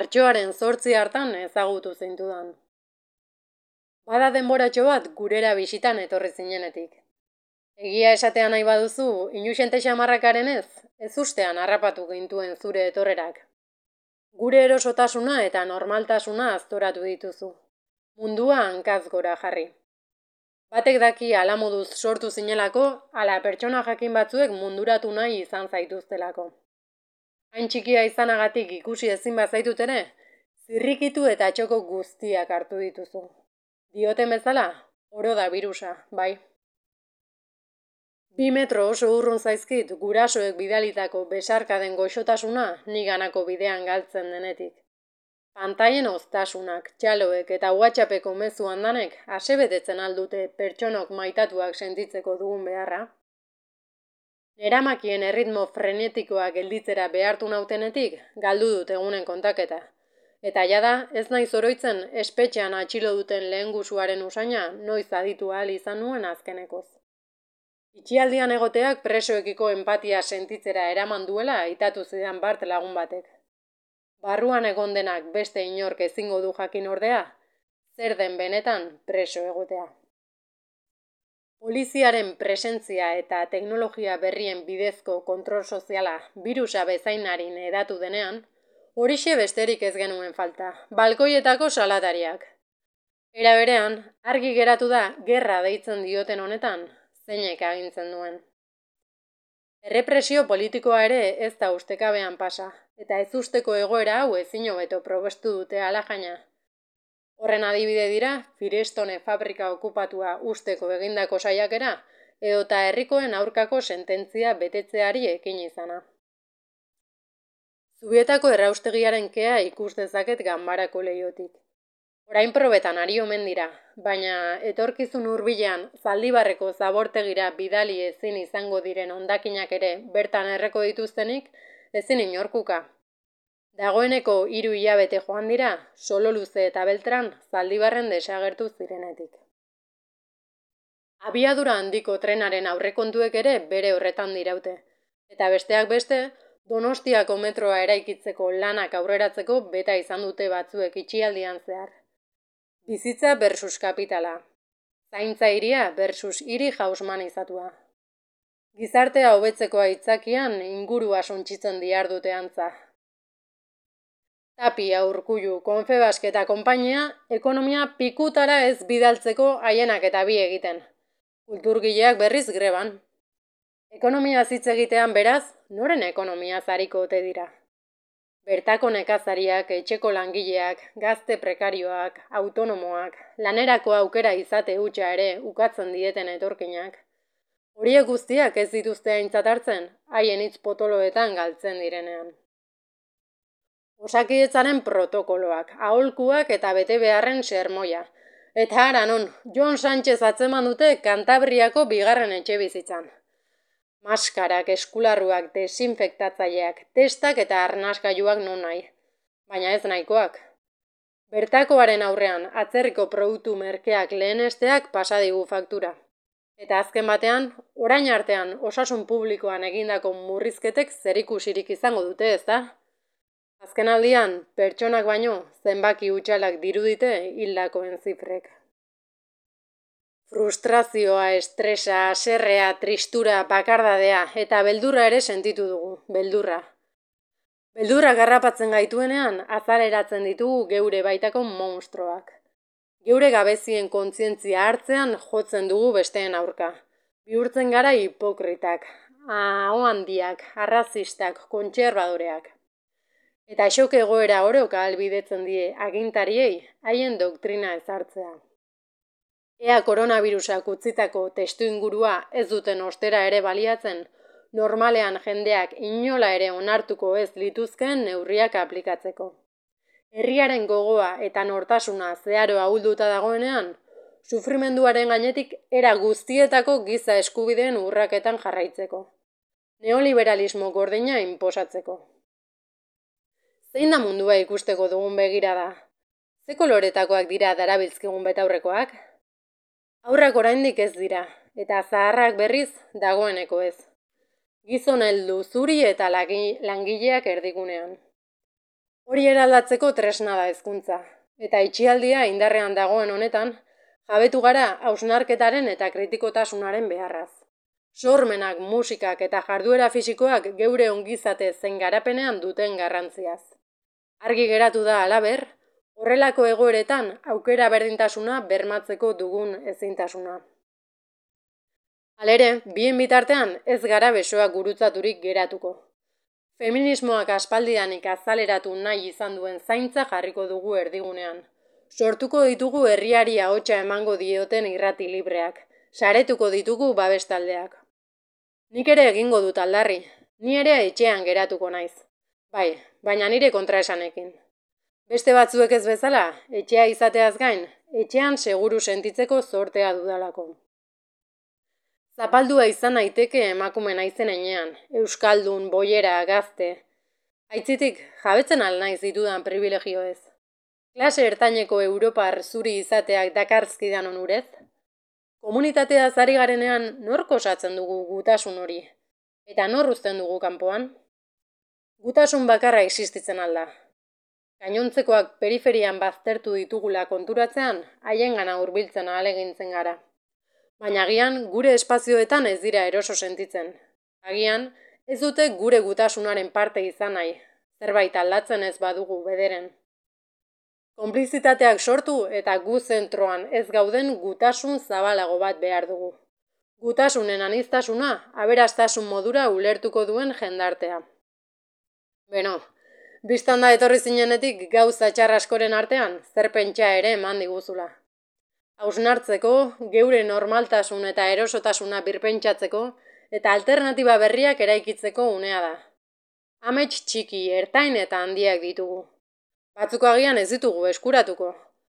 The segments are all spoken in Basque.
martxoaren zortzi hartan ezagutu zeintudan. Bada denboratxo bat gurera bisitan etorri zinenetik. Egia esatea nahi baduzu, inusente xamarrakaren ez, ez ustean harrapatu gintuen zure etorrerak. Gure erosotasuna eta normaltasuna aztoratu dituzu. Mundua hankaz gora jarri. Batek daki ala moduz sortu zinelako, ala pertsona jakin batzuek munduratu nahi izan zaituztelako. Hain txikia izanagatik ikusi ezin bazaitut ere, zirrikitu eta txoko guztiak hartu dituzu. Dioten bezala, oro da birusa, bai. Bi metro oso urrun zaizkit gurasoek bidalitako besarkaden goxotasuna niganako bidean galtzen denetik. Pantaien oztasunak, txaloek eta WhatsAppeko mezu handanek asebetetzen aldute pertsonok maitatuak sentitzeko dugun beharra. Eramakien erritmo frenetikoa gelditzera behartu nautenetik galdu dut egunen kontaketa. Eta jada, ez nahi zoroitzen espetxean atxilo duten lehen guzuaren usaina noiz aditu ahal izan nuen azkenekoz. Itxialdian egoteak presoekiko empatia sentitzera eraman duela itatu zidan bart lagun batek. Barruan egon denak beste inork ezingo du jakin ordea, zer den benetan preso egotea. Poliziaren presentzia eta teknologia berrien bidezko kontrol soziala birusa bezainarin edatu denean, horixe besterik ez genuen falta, balkoietako salatariak. Era berean, argi geratu da gerra deitzen dioten honetan, zeinek agintzen duen. Errepresio politikoa ere ez da ustekabean pasa, eta ez usteko egoera hau ezin hobeto probestu dute alajaina. Horren adibide dira, Firestone fabrika okupatua usteko egindako saiakera, edota herrikoen aurkako sententzia betetzeari ekin izana. Zubietako erraustegiaren kea ikus dezaket ganbarako lehiotik. Orain probetan ari omen dira, baina etorkizun hurbilean zaldibarreko zabortegira bidali ezin izango diren ondakinak ere bertan erreko dituztenik, ezin inorkuka. Dagoeneko hiru hilabete joan dira, solo luze eta beltran zaldibarren desagertu zirenetik. Abiadura handiko trenaren aurrekontuek ere bere horretan diraute. Eta besteak beste, donostiako metroa eraikitzeko lanak aurreratzeko beta izan dute batzuek itxialdian zehar. Bizitza versus kapitala. Zaintza iria versus hiri jausman izatua. Gizartea hobetzeko aitzakian ingurua suntxitzen diar dute antza. Tapi aurkullu, konfebask eta konpainia, ekonomia pikutara ez bidaltzeko haienak eta bi egiten. Kulturgileak berriz greban. Ekonomia zitz egitean beraz, noren ekonomia zariko ote dira. Bertako nekazariak, etxeko langileak, gazte prekarioak, autonomoak, lanerako aukera izate hutsa ere ukatzen dieten etorkinak. Horiek guztiak ez dituzte aintzat hartzen, haien hitz potoloetan galtzen direnean. Osakietzaren protokoloak, aholkuak eta bete beharren sermoia. Eta ara non, John Sánchez atzeman dute Kantabriako bigarren etxe bizitzan. Maskarak, eskularruak, desinfektatzaileak, testak eta arnaskailuak non nahi. Baina ez nahikoak. Bertakoaren aurrean atzerriko produktu merkeak lehenesteak pasadigu faktura. Eta azken batean, orain artean osasun publikoan egindako murrizketek zerikusirik izango dute ez da? Azken aldian, pertsonak baino, zenbaki utxalak dirudite hildakoen zifrek. Frustrazioa, estresa, aserrea, tristura, bakardadea eta beldurra ere sentitu dugu, beldurra. Beldurra garrapatzen gaituenean, azaleratzen ditugu geure baitako monstroak. Geure gabezien kontzientzia hartzean jotzen dugu besteen aurka. Bihurtzen gara hipokritak, ahoandiak, arrazistak, kontserbadoreak. Eta xok egoera orok albidetzen die agintariei haien doktrina ezartzea. Ea koronavirusak utzitako testu ingurua ez duten ostera ere baliatzen, normalean jendeak inola ere onartuko ez lituzken neurriak aplikatzeko. Herriaren gogoa eta nortasuna zeharo ahulduta dagoenean, sufrimenduaren gainetik era guztietako giza eskubideen urraketan jarraitzeko. Neoliberalismo gordina inposatzeko. Zein da mundua ikusteko dugun begira da? Ze koloretakoak dira darabiltzkegun betaurrekoak? Aurrak oraindik ez dira, eta zaharrak berriz dagoeneko ez. Gizon heldu zuri eta langileak erdigunean. Hori eraldatzeko tresna da hezkuntza, eta itxialdia indarrean dagoen honetan, jabetu gara hausnarketaren eta kritikotasunaren beharraz. Sormenak, musikak eta jarduera fisikoak geure ongizate zen garapenean duten garrantziaz. Argi geratu da alaber, horrelako egoeretan aukera berdintasuna bermatzeko dugun ezintasuna. Alere, bien bitartean ez gara besoak gurutzaturik geratuko. Feminismoak aspaldidanik azaleratu nahi izan duen zaintza jarriko dugu erdigunean. Sortuko ditugu herriari ahotsa emango dioten irrati libreak. Saretuko ditugu babestaldeak. Nik ere egingo dut aldarri. Ni ere etxean geratuko naiz. Bai, baina nire kontraesanekin. Beste batzuek ez bezala, etxea izateaz gain, etxean seguru sentitzeko zortea dudalako. Zapaldua izan naiteke emakume naizen enean, euskaldun, boiera, gazte. Aitzitik, jabetzen al naiz ditudan privilegio ez. Klase ertaineko Europar zuri izateak dakarzkidan onurez? Komunitatea zari garenean norko osatzen dugu gutasun hori? Eta nor uzten dugu kanpoan? Gutasun bakarra existitzen alda. Gainontzekoak periferian baztertu ditugula konturatzean, haien gana urbiltzen alegintzen gara. Baina agian gure espazioetan ez dira eroso sentitzen. Agian ez dute gure gutasunaren parte izan nahi, zerbait aldatzen ez badugu bederen. Konplizitateak sortu eta gu zentroan ez gauden gutasun zabalago bat behar dugu. Gutasunen aniztasuna, aberastasun modura ulertuko duen jendartea. Beno, biztan da etorri zinenetik gauza txarraskoren artean, zer pentsa ere eman diguzula hausnartzeko, geure normaltasun eta erosotasuna birpentsatzeko, eta alternatiba berriak eraikitzeko unea da. Amets txiki, ertain eta handiak ditugu. Batzuko agian ez ditugu eskuratuko,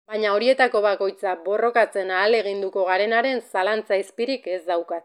baina horietako bakoitza borrokatzen ahal eginduko garenaren zalantza izpirik ez daukat.